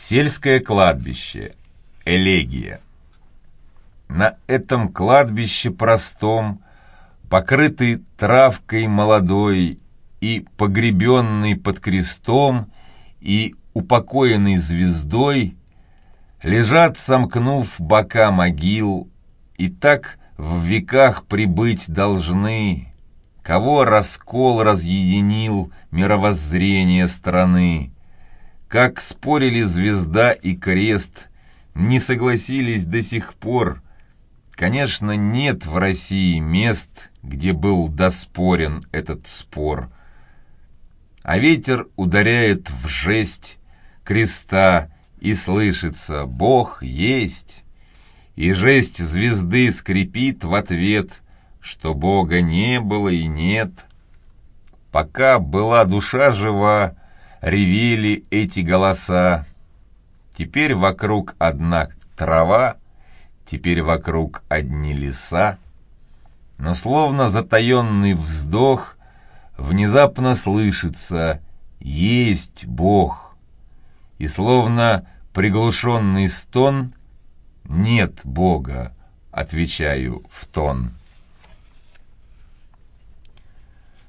Сельское кладбище. Элегия. На этом кладбище простом, покрытый травкой молодой и погребенный под крестом и упокоенный звездой, лежат, сомкнув бока могил, и так в веках прибыть должны, кого раскол разъединил мировоззрение страны. Как спорили звезда и крест, не согласились до сих пор. Конечно, нет в России мест, где был доспорен этот спор. А ветер ударяет в жесть креста, и слышится «Бог есть». И жесть звезды скрипит в ответ, что Бога не было и нет. Пока была душа жива, ревели эти голоса. Теперь вокруг одна трава, теперь вокруг одни леса. Но словно затаенный вздох внезапно слышится «Есть Бог!» И словно приглушенный стон «Нет Бога!» отвечаю в тон.